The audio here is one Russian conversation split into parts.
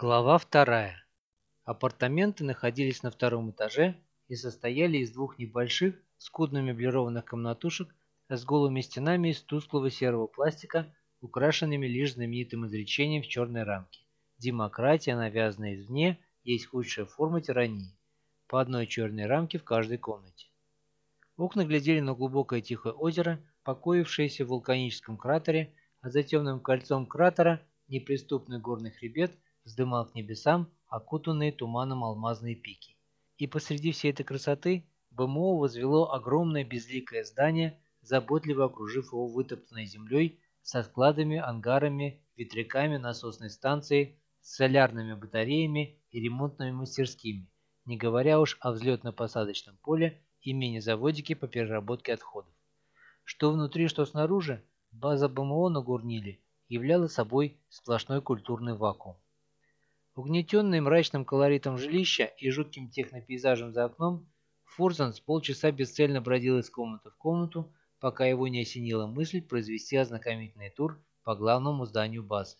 Глава вторая. Апартаменты находились на втором этаже и состояли из двух небольших, скудно меблированных комнатушек с голыми стенами из тусклого серого пластика, украшенными лишь знаменитым изречением в черной рамке. Демократия, навязанная извне, есть худшая форма тирании. По одной черной рамке в каждой комнате. Окна глядели на глубокое тихое озеро, покоившееся в вулканическом кратере, а за темным кольцом кратера неприступный горный хребет вздымал к небесам окутанные туманом алмазные пики. И посреди всей этой красоты БМО возвело огромное безликое здание, заботливо окружив его вытоптанной землей со складами, ангарами, ветряками насосной станцией, солярными батареями и ремонтными мастерскими, не говоря уж о взлетно-посадочном поле и мини-заводике по переработке отходов. Что внутри, что снаружи, база БМО на Гурниле являла собой сплошной культурный вакуум. Угнетенный мрачным колоритом жилища и жутким технопейзажем за окном, Фурзан с полчаса бесцельно бродил из комнаты в комнату, пока его не осенила мысль произвести ознакомительный тур по главному зданию базы.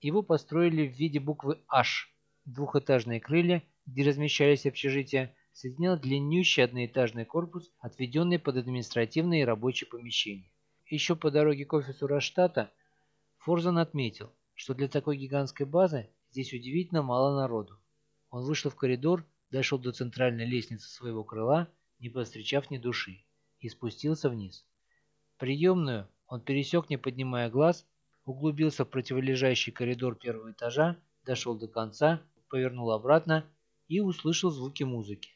Его построили в виде буквы H. Двухэтажные крылья, где размещались общежития, соединял длиннющий одноэтажный корпус, отведенный под административные и рабочие помещения. Еще по дороге к офису Раштата Форзан отметил, что для такой гигантской базы Здесь удивительно мало народу. Он вышел в коридор, дошел до центральной лестницы своего крыла, не повстречав ни души, и спустился вниз. Приемную он пересек, не поднимая глаз, углубился в противолежащий коридор первого этажа, дошел до конца, повернул обратно и услышал звуки музыки.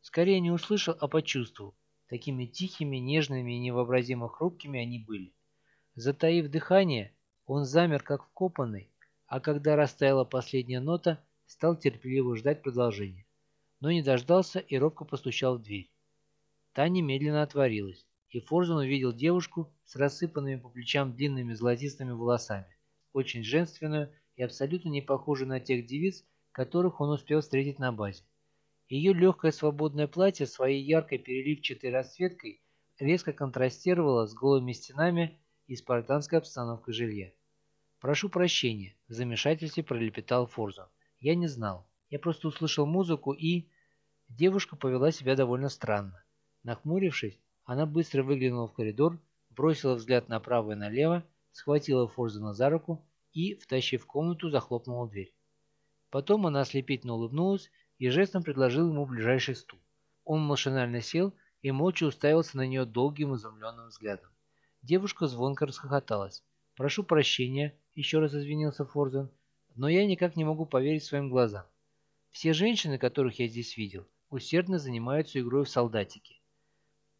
Скорее не услышал, а почувствовал. Такими тихими, нежными и невообразимо хрупкими они были. Затаив дыхание, он замер, как вкопанный, а когда растаяла последняя нота, стал терпеливо ждать продолжения. Но не дождался и робко постучал в дверь. Та немедленно отворилась, и Форзен увидел девушку с рассыпанными по плечам длинными золотистыми волосами, очень женственную и абсолютно не похожую на тех девиц, которых он успел встретить на базе. Ее легкое свободное платье своей яркой переливчатой расцветкой резко контрастировало с голыми стенами и спартанской обстановкой жилья. «Прошу прощения», – в замешательстве пролепетал Форзан. «Я не знал. Я просто услышал музыку и...» Девушка повела себя довольно странно. Нахмурившись, она быстро выглянула в коридор, бросила взгляд направо и налево, схватила Форзана за руку и, втащив в комнату, захлопнула дверь. Потом она ослепительно улыбнулась и жестом предложила ему ближайший стул. Он машинально сел и молча уставился на нее долгим изумленным взглядом. Девушка звонко расхохоталась. «Прошу прощения», — еще раз извинился Форзен, «но я никак не могу поверить своим глазам. Все женщины, которых я здесь видел, усердно занимаются игрой в солдатики».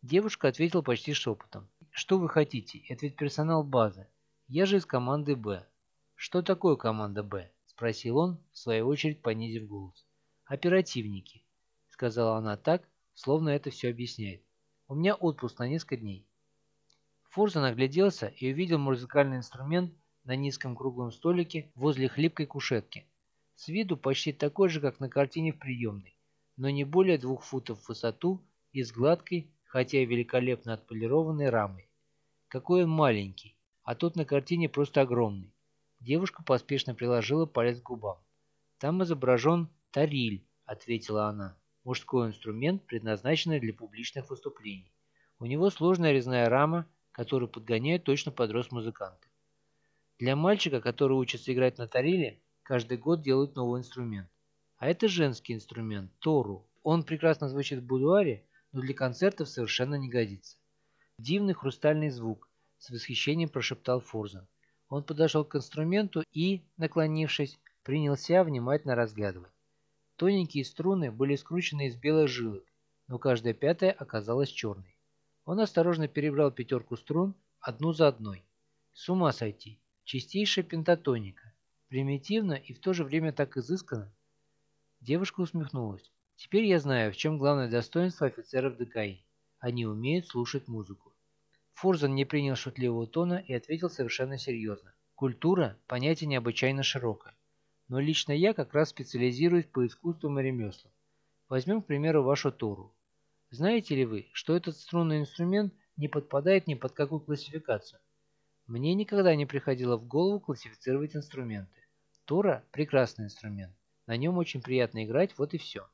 Девушка ответила почти шепотом. «Что вы хотите? Это ведь персонал базы. Я же из команды «Б». «Что такое команда «Б»?» – спросил он, в свою очередь понизив голос. «Оперативники», – сказала она так, словно это все объясняет. «У меня отпуск на несколько дней. Форзан огляделся и увидел музыкальный инструмент на низком круглом столике возле хлипкой кушетки. С виду почти такой же, как на картине в приемной, но не более двух футов в высоту и с гладкой, хотя и великолепно отполированной рамой. Какой он маленький, а тот на картине просто огромный. Девушка поспешно приложила палец к губам. «Там изображен тариль», — ответила она. «Мужской инструмент, предназначенный для публичных выступлений. У него сложная резная рама, который подгоняют точно под рост музыканта. Для мальчика, который учится играть на тареле, каждый год делают новый инструмент. А это женский инструмент, тору. Он прекрасно звучит в будуаре, но для концертов совершенно не годится. Дивный хрустальный звук, с восхищением прошептал Форзан. Он подошел к инструменту и, наклонившись, принялся внимательно разглядывать. Тоненькие струны были скручены из белых жилок, но каждая пятая оказалась черной. Он осторожно перебрал пятерку струн одну за одной. С ума сойти. Чистейшая пентатоника. Примитивно и в то же время так изысканно. Девушка усмехнулась. Теперь я знаю, в чем главное достоинство офицеров ДКИ. Они умеют слушать музыку. Фурзан не принял шутливого тона и ответил совершенно серьезно. Культура – понятие необычайно широкое. Но лично я как раз специализируюсь по искусствам и ремеслам. Возьмем, к примеру, вашу Тору. Знаете ли вы, что этот струнный инструмент не подпадает ни под какую классификацию? Мне никогда не приходило в голову классифицировать инструменты. Тора – прекрасный инструмент. На нем очень приятно играть, вот и все.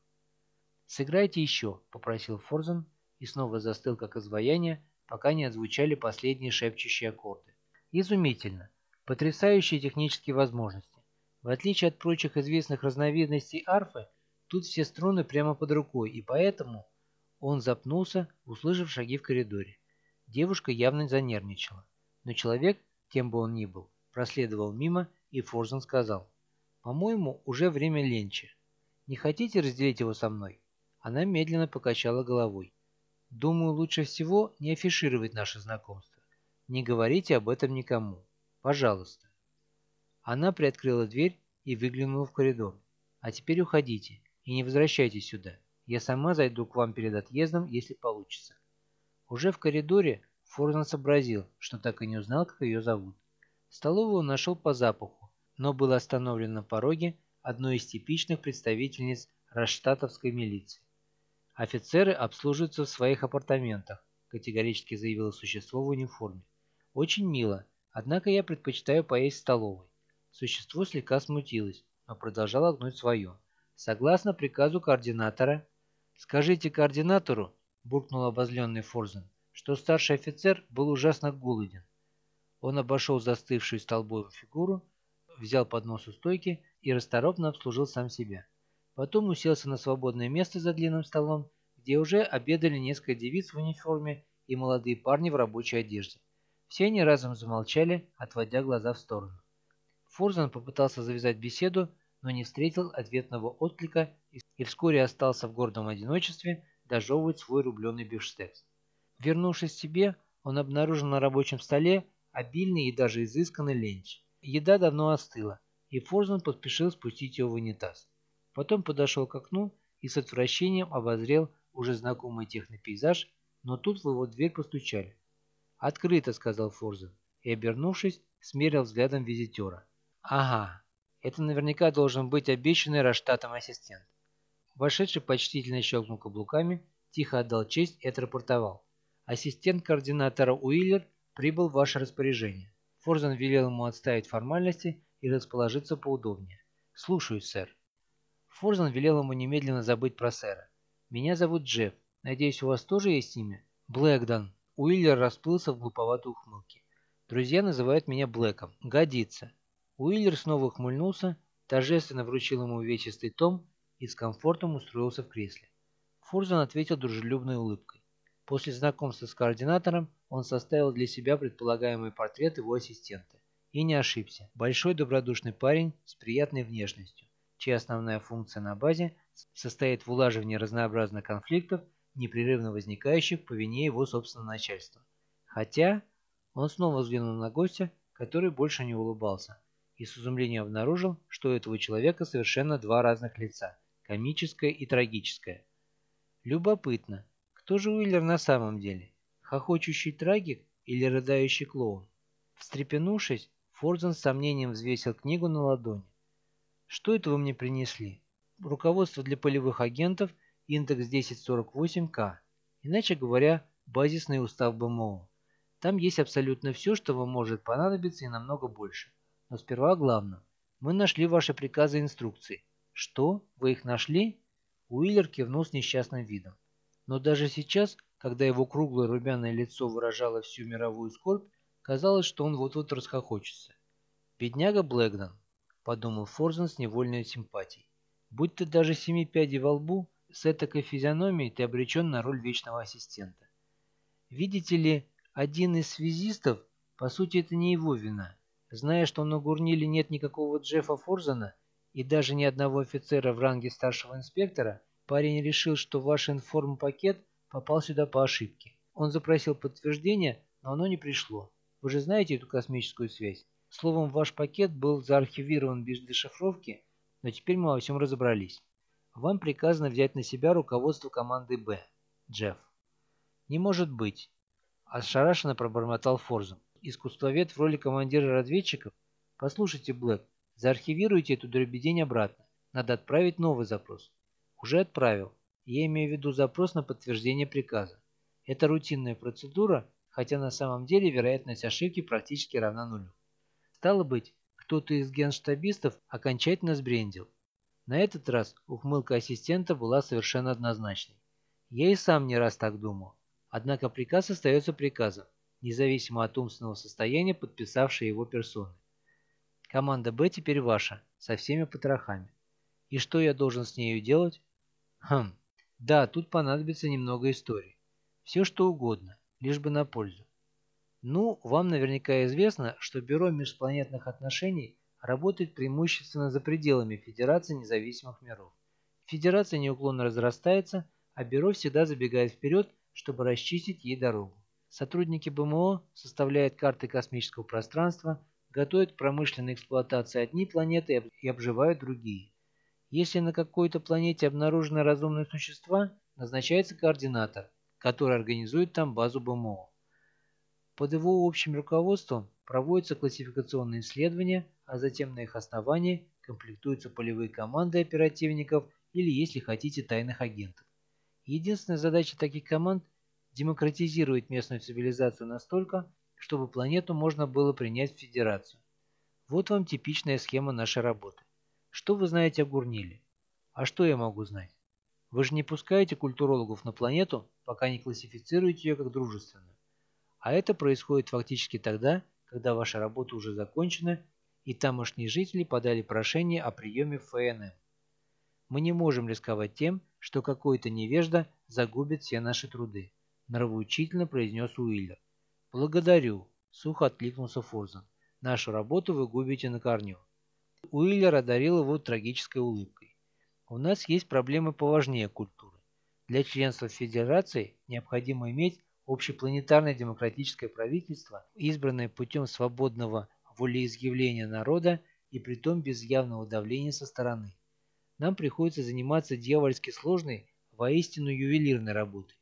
«Сыграйте еще», – попросил Форзен и снова застыл как изваяние, пока не отзвучали последние шепчущие аккорды. Изумительно. Потрясающие технические возможности. В отличие от прочих известных разновидностей арфы, тут все струны прямо под рукой, и поэтому он запнулся, услышав шаги в коридоре. Девушка явно занервничала. Но человек, кем бы он ни был, проследовал мимо, и Форзен сказал, «По-моему, уже время ленча. Не хотите разделить его со мной?» Она медленно покачала головой. «Думаю, лучше всего не афишировать наше знакомство. Не говорите об этом никому. Пожалуйста». Она приоткрыла дверь и выглянула в коридор. «А теперь уходите и не возвращайтесь сюда. Я сама зайду к вам перед отъездом, если получится». Уже в коридоре Форзан сообразил, что так и не узнал, как ее зовут. Столовую он нашел по запаху, но был остановлен на пороге одной из типичных представительниц Раштатовской милиции. «Офицеры обслуживаются в своих апартаментах», категорически заявило существо в униформе. «Очень мило, однако я предпочитаю поесть в столовой». Существо слегка смутилось, но продолжало гнуть свое. «Согласно приказу координатора...» «Скажите координатору», — буркнул обозленный Форзен, что старший офицер был ужасно голоден. Он обошел застывшую столбовую фигуру, взял поднос у стойки и расторопно обслужил сам себя. Потом уселся на свободное место за длинным столом, где уже обедали несколько девиц в униформе и молодые парни в рабочей одежде. Все они разом замолчали, отводя глаза в сторону. Фурзан попытался завязать беседу, но не встретил ответного отклика и вскоре остался в гордом одиночестве дожевывать свой рубленый бифштекс. Вернувшись к себе, он обнаружил на рабочем столе обильный и даже изысканный ленч. Еда давно остыла, и Форзан поспешил спустить ее в унитаз. Потом подошел к окну и с отвращением обозрел уже знакомый технопейзаж, но тут в его дверь постучали. «Открыто», — сказал Форзен, и, обернувшись, смерил взглядом визитера. «Ага, это наверняка должен быть обещанный Раштатом ассистент». Вошедший почтительно щелкнул каблуками, тихо отдал честь и отрапортовал. «Ассистент координатора Уиллер прибыл в ваше распоряжение». Форзен велел ему отставить формальности и расположиться поудобнее. «Слушаюсь, сэр». Форзан велел ему немедленно забыть про сэра. «Меня зовут Джефф. Надеюсь, у вас тоже есть имя?» «Блэкдон». Уиллер расплылся в глуповатой ухмылке. «Друзья называют меня Блэком. Годится». Уиллер снова ухмыльнулся, торжественно вручил ему увечистый том и с комфортом устроился в кресле. Форзан ответил дружелюбной улыбкой. После знакомства с координатором он составил для себя предполагаемый портрет его ассистента. И не ошибся. Большой добродушный парень с приятной внешностью чья основная функция на базе состоит в улаживании разнообразных конфликтов, непрерывно возникающих по вине его собственного начальства. Хотя он снова взглянул на гостя, который больше не улыбался, и с изумлением обнаружил, что у этого человека совершенно два разных лица – комическое и трагическое. Любопытно, кто же Уиллер на самом деле? Хохочущий трагик или рыдающий клоун? Встрепенувшись, Форзен с сомнением взвесил книгу на ладони. Что это вы мне принесли? Руководство для полевых агентов, индекс 1048К. Иначе говоря, базисный устав БМО. Там есть абсолютно все, что вам может понадобиться и намного больше. Но сперва о главном. Мы нашли ваши приказы и инструкции. Что? Вы их нашли? Уиллер кивнул с несчастным видом. Но даже сейчас, когда его круглое румяное лицо выражало всю мировую скорбь, казалось, что он вот-вот расхохочется. Бедняга Блэкдон подумал Форзен с невольной симпатией. Будь ты даже семи пядей во лбу, с этакой физиономией ты обречен на роль вечного ассистента. Видите ли, один из связистов, по сути, это не его вина. Зная, что на Гурниле нет никакого Джеффа Форзена и даже ни одного офицера в ранге старшего инспектора, парень решил, что ваш информпакет попал сюда по ошибке. Он запросил подтверждение, но оно не пришло. Вы же знаете эту космическую связь? Словом, ваш пакет был заархивирован без дешифровки, но теперь мы во всем разобрались. Вам приказано взять на себя руководство команды «Б». Джефф. Не может быть. Ошарашенно пробормотал Форзом. Искусствовед в роли командира разведчиков? Послушайте, Блэк, заархивируйте эту дребедень обратно. Надо отправить новый запрос. Уже отправил. Я имею в виду запрос на подтверждение приказа. Это рутинная процедура, хотя на самом деле вероятность ошибки практически равна нулю. Стало быть, кто-то из генштабистов окончательно сбрендил. На этот раз ухмылка ассистента была совершенно однозначной. Я и сам не раз так думал. Однако приказ остается приказом, независимо от умственного состояния подписавшей его персоны. Команда «Б» теперь ваша, со всеми потрохами. И что я должен с нею делать? Хм, да, тут понадобится немного истории. Все что угодно, лишь бы на пользу. Ну, вам наверняка известно, что Бюро межпланетных отношений работает преимущественно за пределами Федерации независимых миров. Федерация неуклонно разрастается, а Бюро всегда забегает вперед, чтобы расчистить ей дорогу. Сотрудники БМО составляют карты космического пространства, готовят к промышленной эксплуатации одни планеты и обживают другие. Если на какой-то планете обнаружены разумные существа, назначается координатор, который организует там базу БМО. Под его общим руководством проводятся классификационные исследования, а затем на их основании комплектуются полевые команды оперативников или, если хотите, тайных агентов. Единственная задача таких команд – демократизировать местную цивилизацию настолько, чтобы планету можно было принять в Федерацию. Вот вам типичная схема нашей работы. Что вы знаете о Гурниле? А что я могу знать? Вы же не пускаете культурологов на планету, пока не классифицируете ее как дружественную. А это происходит фактически тогда, когда ваша работа уже закончена и тамошние жители подали прошение о приеме в ФНМ. Мы не можем рисковать тем, что какой-то невежда загубит все наши труды, нравоучительно произнес Уиллер. «Благодарю», — сухо откликнулся Форзан. «Нашу работу вы губите на корню». Уиллер одарил его трагической улыбкой. «У нас есть проблемы поважнее культуры. Для членства в Федерации необходимо иметь общепланетарное демократическое правительство, избранное путем свободного волеизъявления народа и притом без явного давления со стороны. Нам приходится заниматься дьявольски сложной, воистину ювелирной работой.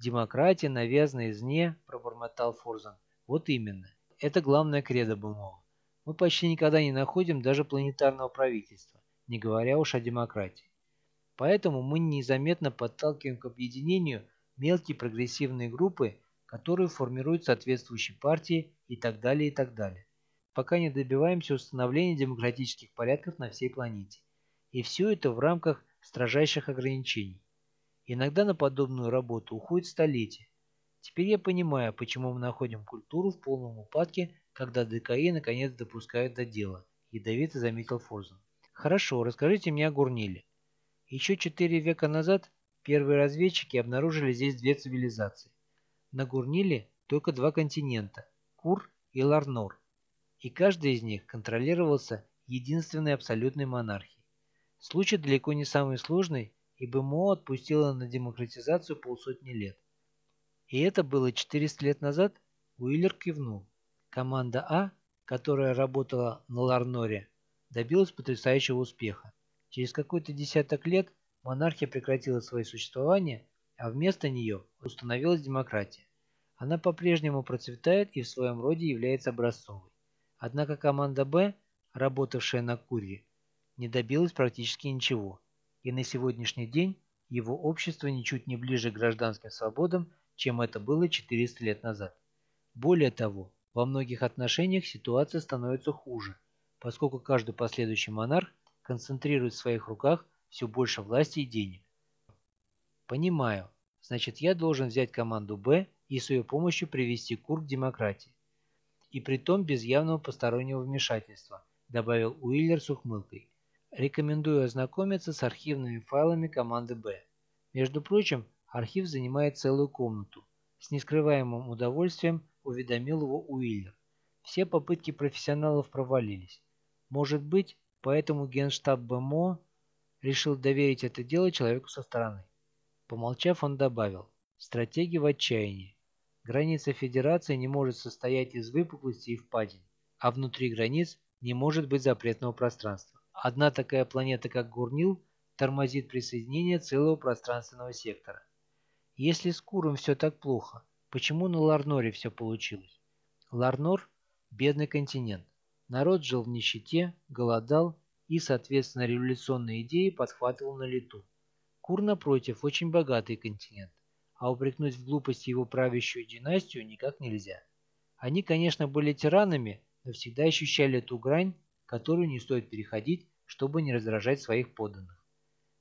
«Демократия навязана извне», – пробормотал Форзан. «Вот именно. Это главное кредо БМО. Мы почти никогда не находим даже планетарного правительства, не говоря уж о демократии. Поэтому мы незаметно подталкиваем к объединению мелкие прогрессивные группы, которые формируют соответствующие партии и так далее и так далее, пока не добиваемся установления демократических порядков на всей планете. И все это в рамках строжайших ограничений. Иногда на подобную работу уходит столетия. Теперь я понимаю, почему мы находим культуру в полном упадке, когда ДКИ наконец допускают до дела, ядовито заметил Форзен. Хорошо, расскажите мне о Гурниле. Еще четыре века назад первые разведчики обнаружили здесь две цивилизации. На Гурниле только два континента – Кур и Ларнор. И каждый из них контролировался единственной абсолютной монархией. Случай далеко не самый сложный и БМО отпустила на демократизацию полсотни лет. И это было 400 лет назад? Уиллер кивнул. Команда А, которая работала на Ларноре, добилась потрясающего успеха. Через какой-то десяток лет монархия прекратила свое существование, а вместо нее установилась демократия. Она по-прежнему процветает и в своем роде является образцовой. Однако команда Б, работавшая на Курье, не добилась практически ничего и на сегодняшний день его общество ничуть не ближе к гражданским свободам, чем это было 400 лет назад. Более того, во многих отношениях ситуация становится хуже, поскольку каждый последующий монарх концентрирует в своих руках все больше власти и денег. Понимаю. Значит, я должен взять команду «Б» и с ее помощью привести Кур к демократии. И при том без явного постороннего вмешательства, добавил Уиллер с ухмылкой. Рекомендую ознакомиться с архивными файлами команды B. Между прочим, архив занимает целую комнату. С нескрываемым удовольствием уведомил его Уиллер. Все попытки профессионалов провалились. Может быть, поэтому генштаб БМО решил доверить это дело человеку со стороны. Помолчав, он добавил, стратегия в отчаянии. Граница Федерации не может состоять из выпуклости и впадин, а внутри границ не может быть запретного пространства. Одна такая планета, как Гурнил, тормозит присоединение целого пространственного сектора. Если с Куром все так плохо, почему на Ларноре все получилось? Ларнор – бедный континент. Народ жил в нищете, голодал и, соответственно, революционные идеи подхватывал на лету. Кур, напротив, очень богатый континент, а упрекнуть в глупости его правящую династию никак нельзя. Они, конечно, были тиранами, но всегда ощущали ту грань, которую не стоит переходить, чтобы не раздражать своих подданных.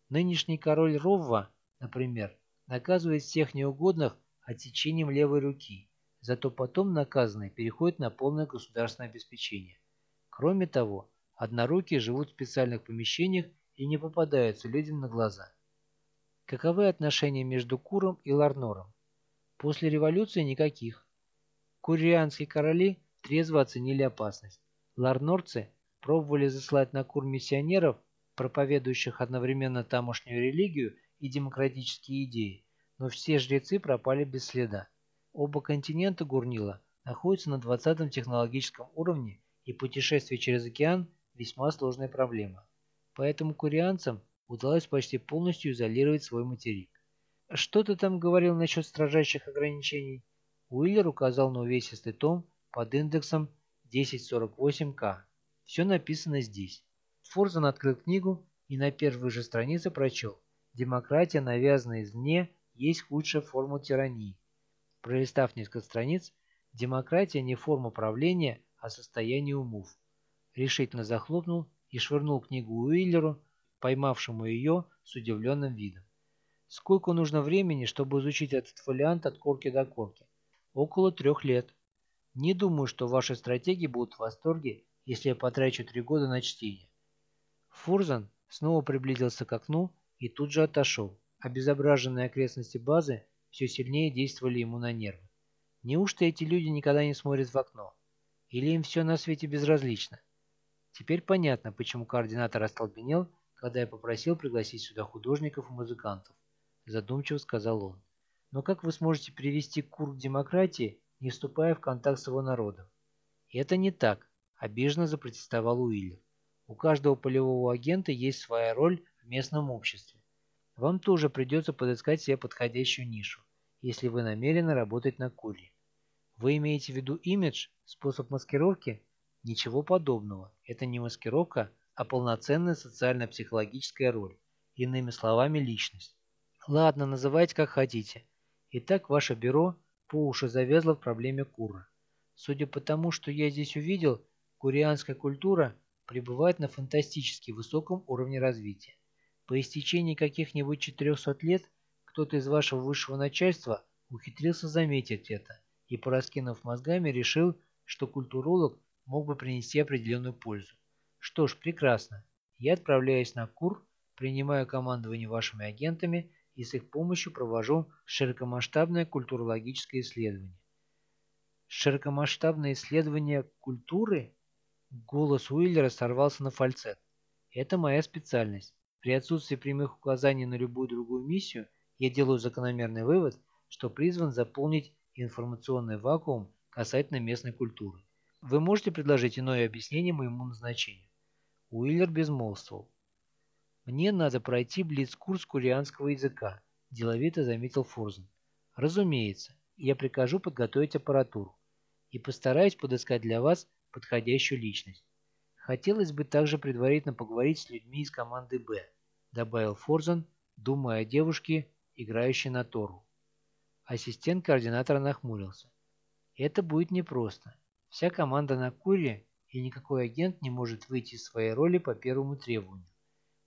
Нынешний король Ровва, например, наказывает всех неугодных отсечением левой руки, зато потом наказанный переходит на полное государственное обеспечение. Кроме того, однорукие живут в специальных помещениях и не попадаются людям на глаза. Каковы отношения между Куром и Ларнором? После революции никаких. Курианские короли трезво оценили опасность. Ларнорцы пробовали заслать на Кур миссионеров, проповедующих одновременно тамошнюю религию и демократические идеи, но все жрецы пропали без следа. Оба континента Гурнила находятся на 20 технологическом уровне, и путешествие через океан – весьма сложная проблема. Поэтому курианцам удалось почти полностью изолировать свой материк. «Что ты там говорил насчет строжайших ограничений?» Уиллер указал на увесистый том под индексом 1048К. Все написано здесь. Форзан открыл книгу и на первой же странице прочел «Демократия, навязанная извне, есть худшая форма тирании». Пролистав несколько страниц, демократия не форма правления, а состояние умов. Решительно захлопнул и швырнул книгу Уиллеру, поймавшему ее с удивленным видом. Сколько нужно времени, чтобы изучить этот фолиант от корки до корки? Около трех лет. Не думаю, что ваши стратегии будут в восторге, если я потрачу три года на чтение. Фурзан снова приблизился к окну и тут же отошел. Обезображенные окрестности базы все сильнее действовали ему на нервы. Неужто эти люди никогда не смотрят в окно? Или им все на свете безразлично? Теперь понятно, почему координатор остолбенел, когда я попросил пригласить сюда художников и музыкантов задумчиво сказал он. Но как вы сможете привести Кур к демократии, не вступая в контакт с его народом? Это не так, обиженно запротестовал Уиллер. У каждого полевого агента есть своя роль в местном обществе. Вам тоже придется подыскать себе подходящую нишу, если вы намерены работать на Куре. Вы имеете в виду имидж, способ маскировки? Ничего подобного. Это не маскировка, а полноценная социально-психологическая роль. Иными словами, личность. Ладно, называйте как хотите. Итак, ваше бюро по уши завязло в проблеме Кура. Судя по тому, что я здесь увидел, курианская культура пребывает на фантастически высоком уровне развития. По истечении каких-нибудь 400 лет кто-то из вашего высшего начальства ухитрился заметить это и, пораскинув мозгами, решил, что культуролог мог бы принести определенную пользу. Что ж, прекрасно. Я отправляюсь на Кур, принимаю командование вашими агентами и с их помощью провожу широкомасштабное культурологическое исследование. Широкомасштабное исследование культуры? Голос Уиллера сорвался на фальцет. Это моя специальность. При отсутствии прямых указаний на любую другую миссию я делаю закономерный вывод, что призван заполнить информационный вакуум касательно местной культуры. Вы можете предложить иное объяснение моему назначению? Уиллер безмолвствовал. «Мне надо пройти блицкурс курианского языка», – деловито заметил Фурзен. «Разумеется, я прикажу подготовить аппаратуру и постараюсь подыскать для вас подходящую личность. Хотелось бы также предварительно поговорить с людьми из команды «Б», – добавил Форзен, думая о девушке, играющей на Тору. Ассистент координатора нахмурился. Это будет непросто. Вся команда на Куре, и никакой агент не может выйти из своей роли по первому требованию.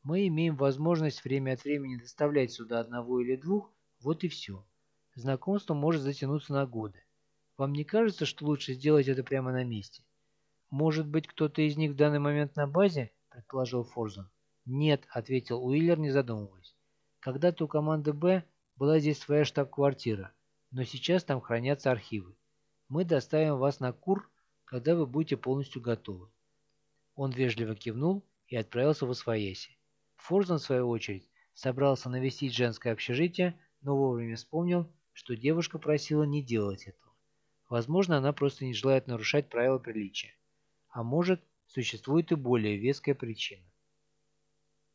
Мы имеем возможность время от времени доставлять сюда одного или двух, вот и все. Знакомство может затянуться на годы. Вам не кажется, что лучше сделать это прямо на месте? Может быть, кто-то из них в данный момент на базе, предположил Форзон. Нет, ответил Уиллер, не задумываясь. Когда-то у команды «Б» была здесь своя штаб-квартира, но сейчас там хранятся архивы. Мы доставим вас на Кур, когда вы будете полностью готовы. Он вежливо кивнул и отправился в Освояси. Форзан, в свою очередь, собрался навестить женское общежитие, но вовремя вспомнил, что девушка просила не делать этого. Возможно, она просто не желает нарушать правила приличия. А может, существует и более веская причина.